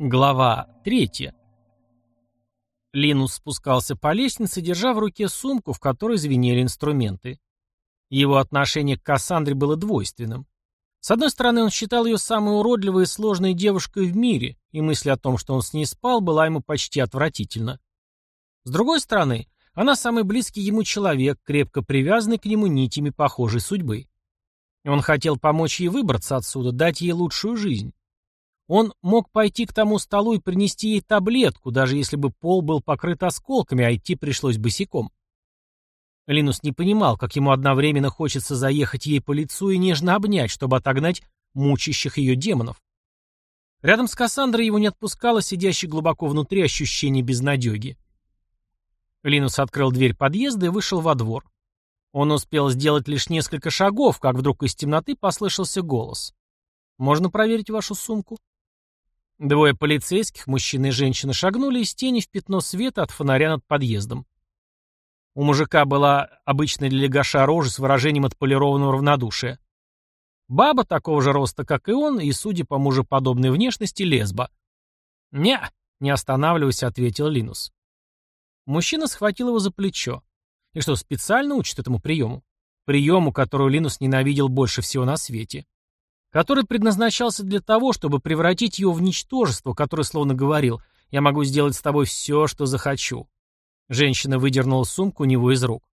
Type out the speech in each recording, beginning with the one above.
Глава третья. Линус спускался по лестнице, держа в руке сумку, в которой звенели инструменты. Его отношение к Кассандре было двойственным. С одной стороны, он считал ее самой уродливой и сложной девушкой в мире, и мысль о том, что он с ней спал, была ему почти отвратительна. С другой стороны, она самый близкий ему человек, крепко привязанный к нему нитями похожей судьбы. Он хотел помочь ей выбраться отсюда, дать ей лучшую жизнь. Он мог пойти к тому столу и принести ей таблетку, даже если бы пол был покрыт осколками, а идти пришлось босиком. Линус не понимал, как ему одновременно хочется заехать ей по лицу и нежно обнять, чтобы отогнать мучащих ее демонов. Рядом с Кассандрой его не отпускало сидящее глубоко внутри ощущение безнадеги. Линус открыл дверь подъезда и вышел во двор. Он успел сделать лишь несколько шагов, как вдруг из темноты послышался голос. «Можно проверить вашу сумку?» Двое полицейских, мужчина и женщина, шагнули из тени в пятно света от фонаря над подъездом. У мужика была обычная для легаша рожа с выражением отполированного равнодушия. Баба такого же роста, как и он, и, судя по мужеподобной внешности, лесба. «Не», — не останавливаясь, ответил Линус. Мужчина схватил его за плечо. И что, специально учит этому приему? Приему, которую Линус ненавидел больше всего на свете который предназначался для того, чтобы превратить его в ничтожество, которое словно говорил «Я могу сделать с тобой все, что захочу». Женщина выдернула сумку у него из рук.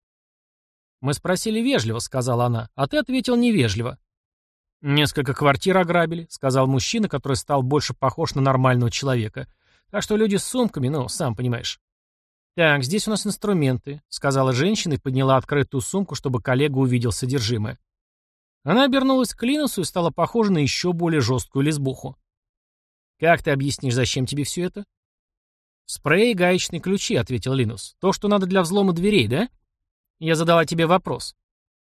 «Мы спросили вежливо», — сказала она, — «а ты ответил невежливо». «Несколько квартир ограбили», — сказал мужчина, который стал больше похож на нормального человека. «Так что люди с сумками, ну, сам понимаешь». «Так, здесь у нас инструменты», — сказала женщина и подняла открытую сумку, чтобы коллега увидел содержимое. Она обернулась к Линусу и стала похожа на еще более жесткую лесбуху. «Как ты объяснишь, зачем тебе все это?» «Спрей и гаечные ключи», — ответил Линус. «То, что надо для взлома дверей, да?» Я задала тебе вопрос.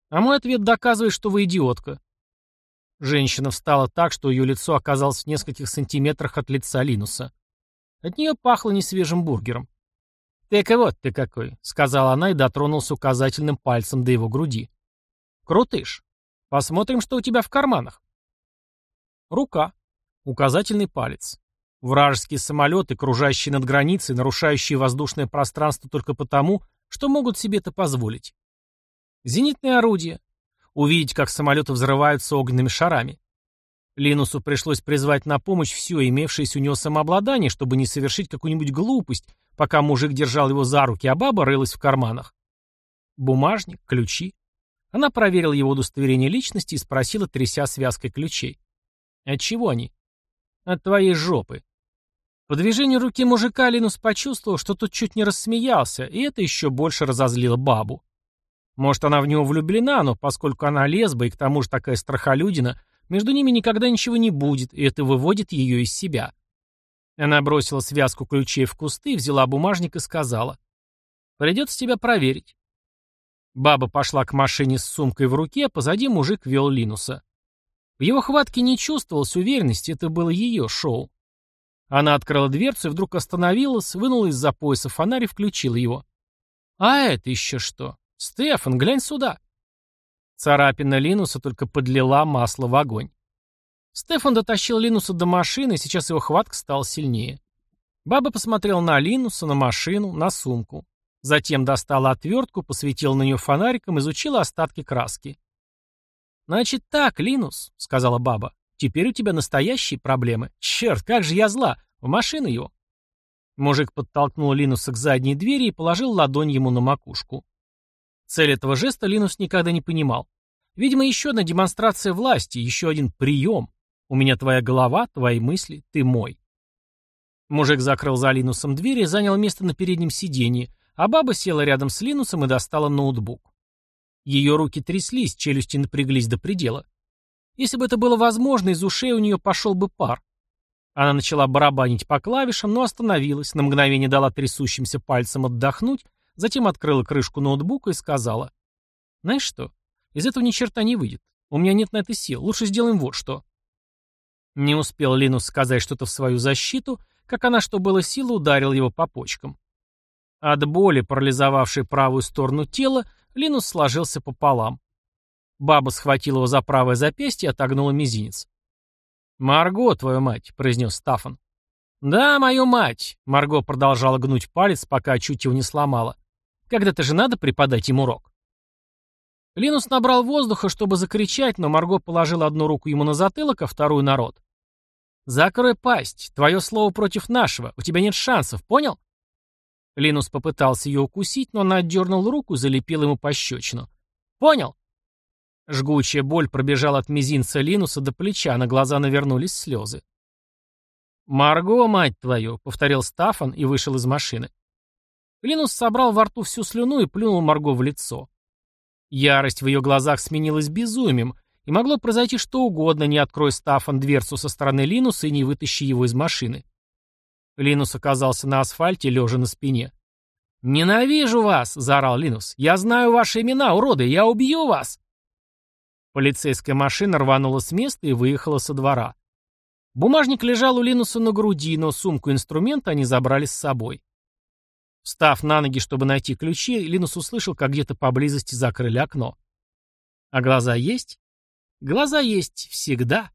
А мой ответ доказывает, что вы идиотка. Женщина встала так, что ее лицо оказалось в нескольких сантиметрах от лица Линуса. От нее пахло несвежим бургером. «Так и вот ты какой», — сказала она и дотронулся указательным пальцем до его груди. «Крутыш. Посмотрим, что у тебя в карманах. Рука. Указательный палец. Вражеские самолеты, кружащие над границей, нарушающие воздушное пространство только потому, что могут себе это позволить. Зенитные орудия. Увидеть, как самолеты взрываются огненными шарами. Линусу пришлось призвать на помощь все имевшееся у него самообладание, чтобы не совершить какую-нибудь глупость, пока мужик держал его за руки, а баба рылась в карманах. Бумажник, ключи, она проверила его удостоверение личности и спросила, тряся связкой ключей. «От чего они?» «От твоей жопы». По движению руки мужика Линус почувствовал, что тот чуть не рассмеялся, и это еще больше разозлило бабу. Может, она в него влюблена, но поскольку она лесба и к тому же такая страхолюдина, между ними никогда ничего не будет, и это выводит ее из себя. Она бросила связку ключей в кусты, взяла бумажник и сказала. «Придется тебя проверить. Баба пошла к машине с сумкой в руке, позади мужик вел Линуса. В его хватке не чувствовалось уверенности, это было ее шоу. Она открыла дверцу и вдруг остановилась, вынула из-за пояса фонарь и включила его. «А это еще что? Стефан, глянь сюда!» Царапина Линуса только подлила масло в огонь. Стефан дотащил Линуса до машины, и сейчас его хватка стала сильнее. Баба посмотрела на Линуса, на машину, на сумку. Затем достала отвертку, посветила на нее фонариком, изучила остатки краски. «Значит так, Линус», — сказала баба, — «теперь у тебя настоящие проблемы. Черт, как же я зла! В машину его!» Мужик подтолкнул Линуса к задней двери и положил ладонь ему на макушку. Цель этого жеста Линус никогда не понимал. Видимо, еще одна демонстрация власти, еще один прием. У меня твоя голова, твои мысли, ты мой. Мужик закрыл за Линусом дверь и занял место на переднем сиденье, а баба села рядом с Линусом и достала ноутбук. Ее руки тряслись, челюсти напряглись до предела. Если бы это было возможно, из ушей у нее пошел бы пар. Она начала барабанить по клавишам, но остановилась, на мгновение дала трясущимся пальцем отдохнуть, затем открыла крышку ноутбука и сказала. «Знаешь что? Из этого ни черта не выйдет. У меня нет на это сил. Лучше сделаем вот что». Не успел Линус сказать что-то в свою защиту, как она, что было силы, ударила его по почкам. От боли, парализовавшей правую сторону тела, Линус сложился пополам. Баба схватила его за правое запястье и отогнула мизинец. «Марго, твою мать», — произнес Стаффан. «Да, мою мать!» — Марго продолжала гнуть палец, пока чуть его не сломала. «Когда-то же надо преподать им урок». Линус набрал воздуха, чтобы закричать, но Марго положила одну руку ему на затылок, а вторую на рот. «Закрой пасть. Твое слово против нашего. У тебя нет шансов, понял?» Линус попытался ее укусить, но она отдернул руку и залепила ему пощечину. «Понял?» Жгучая боль пробежала от мизинца Линуса до плеча, на глаза навернулись слезы. «Марго, мать твою!» — повторил Стафан и вышел из машины. Линус собрал во рту всю слюну и плюнул Марго в лицо. Ярость в ее глазах сменилась безумием, и могло произойти что угодно, не открой Стафан дверцу со стороны Линуса и не вытащи его из машины. Линус оказался на асфальте, лежа на спине. «Ненавижу вас!» — заорал Линус. «Я знаю ваши имена, уроды! Я убью вас!» Полицейская машина рванула с места и выехала со двора. Бумажник лежал у Линуса на груди, но сумку инструмента они забрали с собой. Встав на ноги, чтобы найти ключи, Линус услышал, как где-то поблизости закрыли окно. А глаза есть? Глаза есть всегда.